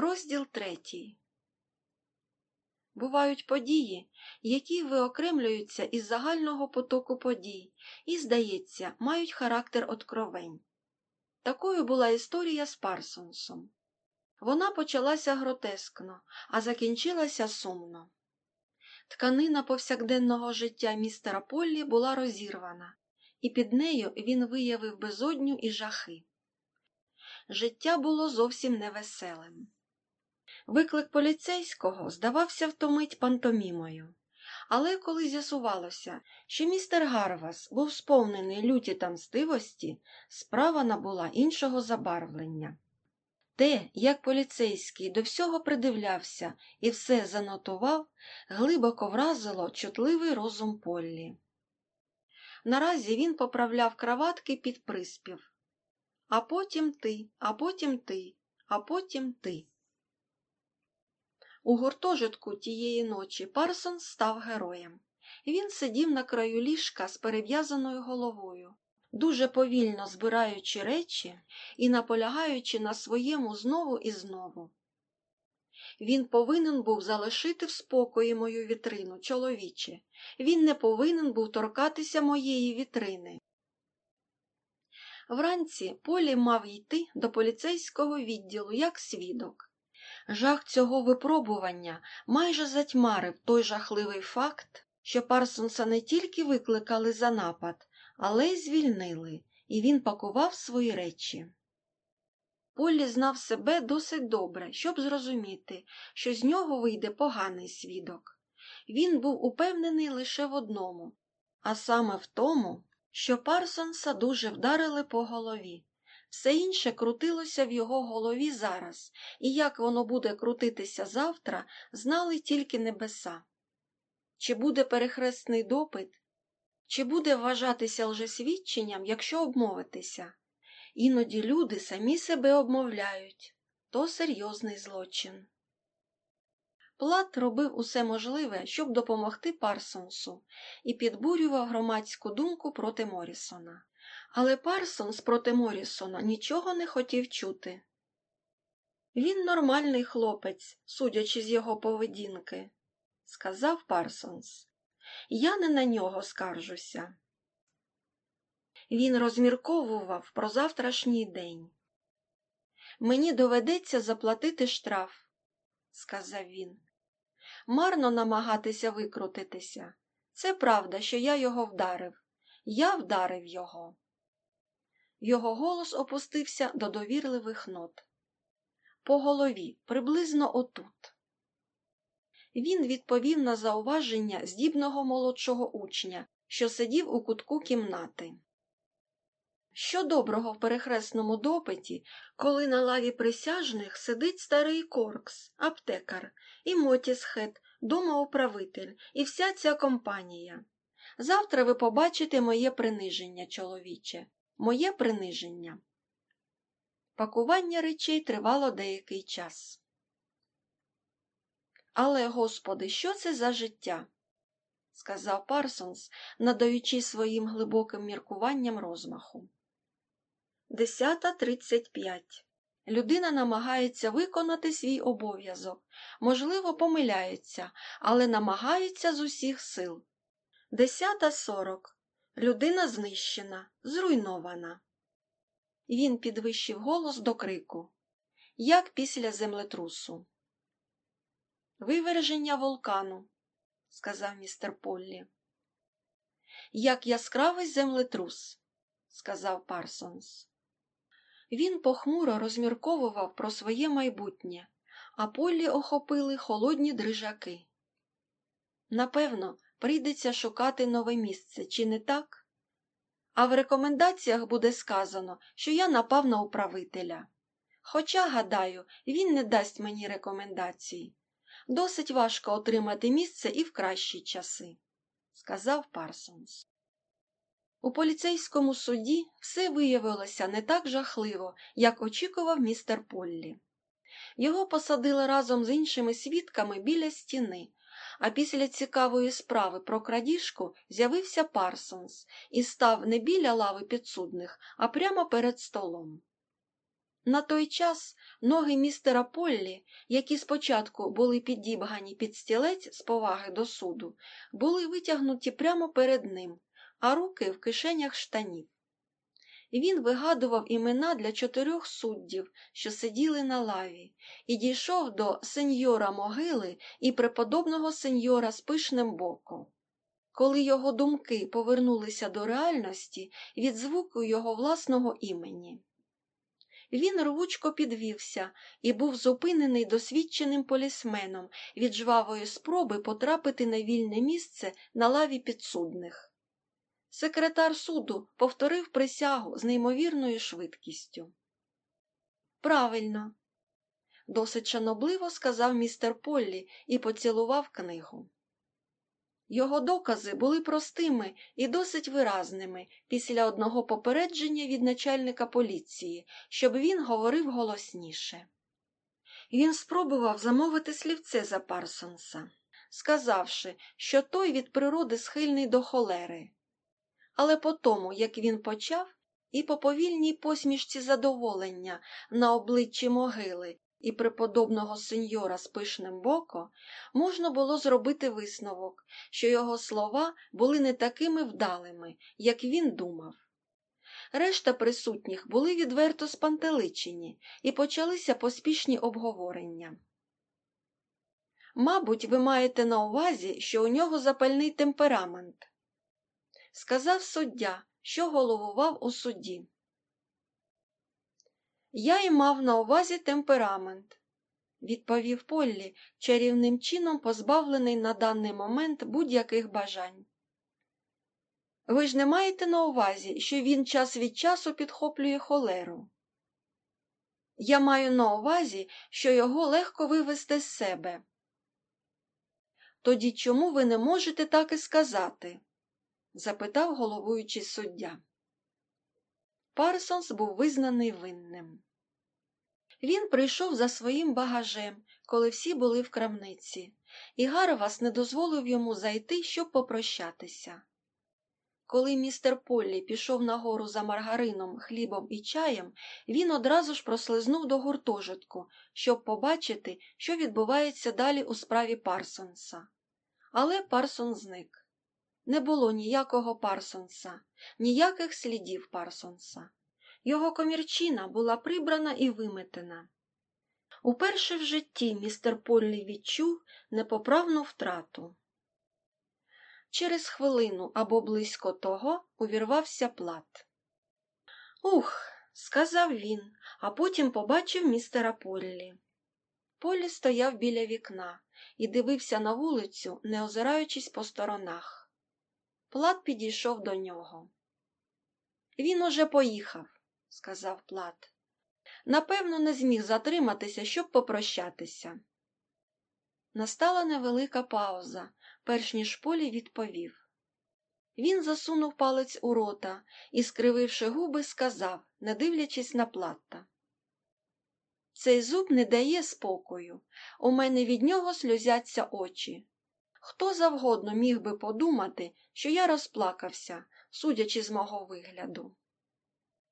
Розділ третій. Бувають події, які виокремлюються із загального потоку подій і, здається, мають характер откровень. Такою була історія з Парсонсом. Вона почалася гротескно, а закінчилася сумно. Тканина повсякденного життя містера Поллі була розірвана, і під нею він виявив безодню і жахи. Життя було зовсім невеселим. Виклик поліцейського здавався втомить пантомімою. Але коли з'ясувалося, що містер Гарвас був сповнений люті та мстивості, справа набула іншого забарвлення. Те, як поліцейський до всього придивлявся і все занотував, глибоко вразило чутливий розум Поллі. Наразі він поправляв краватки під приспів. А потім ти, а потім ти, а потім ти. У гуртожитку тієї ночі Парсон став героєм. Він сидів на краю ліжка з перев'язаною головою, дуже повільно збираючи речі і наполягаючи на своєму знову і знову. Він повинен був залишити в спокої мою вітрину, чоловіче. Він не повинен був торкатися моєї вітрини. Вранці Полі мав йти до поліцейського відділу як свідок. Жах цього випробування майже затьмарив той жахливий факт, що Парсонса не тільки викликали за напад, але й звільнили, і він пакував свої речі. Поллі знав себе досить добре, щоб зрозуміти, що з нього вийде поганий свідок. Він був упевнений лише в одному, а саме в тому, що Парсонса дуже вдарили по голові. Все інше крутилося в його голові зараз, і як воно буде крутитися завтра, знали тільки небеса. Чи буде перехресний допит, чи буде вважатися лжесвідченням, якщо обмовитися? Іноді люди самі себе обмовляють то серйозний злочин. Плат робив усе можливе, щоб допомогти Парсонсу, і підбурював громадську думку проти Морісона. Але Парсонс проти Морісона нічого не хотів чути. Він нормальний хлопець, судячи з його поведінки, сказав Парсонс. Я не на нього скаржуся. Він розмірковував про завтрашній день. Мені доведеться заплатити штраф, сказав він. Марно намагатися викрутитися. Це правда, що я його вдарив. Я вдарив його. Його голос опустився до довірливих нот. По голові, приблизно отут. Він відповів на зауваження здібного молодшого учня, що сидів у кутку кімнати. Що доброго в перехресному допиті, коли на лаві присяжних сидить старий Коркс, аптекар, і Мотісхет, домоуправитель, і вся ця компанія. Завтра ви побачите моє приниження, чоловіче, моє приниження. Пакування речей тривало деякий час. Але, господи, що це за життя? сказав Парсонс, надаючи своїм глибоким міркуванням розмаху. Десята тридцять п'ять. Людина намагається виконати свій обов'язок, можливо, помиляється, але намагається з усіх сил. Десята сорок. Людина знищена, зруйнована. Він підвищив голос до крику, як після землетрусу. Виверження вулкану, сказав містер Поллі. Як яскравий землетрус, сказав Парсонс. Він похмуро розмірковував про своє майбутнє, а Поллі охопили холодні дрижаки. Напевно, прийдеться шукати нове місце, чи не так? А в рекомендаціях буде сказано, що я напав на управителя. Хоча, гадаю, він не дасть мені рекомендації. Досить важко отримати місце і в кращі часи, сказав Парсонс. У поліцейському суді все виявилося не так жахливо, як очікував містер Поллі. Його посадили разом з іншими свідками біля стіни, а після цікавої справи про крадіжку з'явився Парсонс і став не біля лави підсудних, а прямо перед столом. На той час ноги містера Поллі, які спочатку були підібгані під стілець з поваги до суду, були витягнуті прямо перед ним, а руки в кишенях штанів. Він вигадував імена для чотирьох суддів, що сиділи на лаві, і дійшов до сеньора могили і преподобного сеньора з пишним боком. Коли його думки повернулися до реальності від звуку його власного імені. Він рвучко підвівся і був зупинений досвідченим полісменом від жвавої спроби потрапити на вільне місце на лаві підсудних. Секретар суду повторив присягу з неймовірною швидкістю. Правильно, досить шанобливо сказав містер Поллі і поцілував книгу. Його докази були простими і досить виразними після одного попередження від начальника поліції, щоб він говорив голосніше. Він спробував замовити слівце за Парсонса, сказавши, що той від природи схильний до холери. Але по тому, як він почав, і по повільній посмішці задоволення на обличчі могили і преподобного сеньора з пишним боко, можна було зробити висновок, що його слова були не такими вдалими, як він думав. Решта присутніх були відверто спантеличені і почалися поспішні обговорення. Мабуть, ви маєте на увазі, що у нього запальний темперамент, сказав суддя, що головував у суді. Я й мав на увазі темперамент, відповів Поллі, чарівним чином позбавлений на даний момент будь-яких бажань. Ви ж не маєте на увазі, що він час від часу підхоплює холеру. Я маю на увазі, що його легко вивести з себе. Тоді чому ви не можете так і сказати? Запитав головуючий суддя. Парсонс був визнаний винним. Він прийшов за своїм багажем, коли всі були в крамниці, і Гарвас не дозволив йому зайти, щоб попрощатися. Коли містер Поллі пішов нагору за маргарином, хлібом і чаєм, він одразу ж прослизнув до гуртожитку, щоб побачити, що відбувається далі у справі Парсонса. Але Парсон зник. Не було ніякого Парсонса, ніяких слідів Парсонса. Його комірчина була прибрана і виметена. Уперше в житті містер Поллі відчув непоправну втрату. Через хвилину або близько того увірвався плат. Ух, сказав він, а потім побачив містера Поллі. Поллі стояв біля вікна і дивився на вулицю, не озираючись по сторонах. Плат підійшов до нього. Він уже поїхав, сказав Плат. Напевно, не зміг затриматися, щоб попрощатися. Настала невелика пауза, перш ніж полі відповів. Він засунув палець у рота і, скрививши губи, сказав, не дивлячись на платта. Цей зуб не дає спокою. У мене від нього сльозяться очі. Хто завгодно міг би подумати, що я розплакався, судячи з мого вигляду.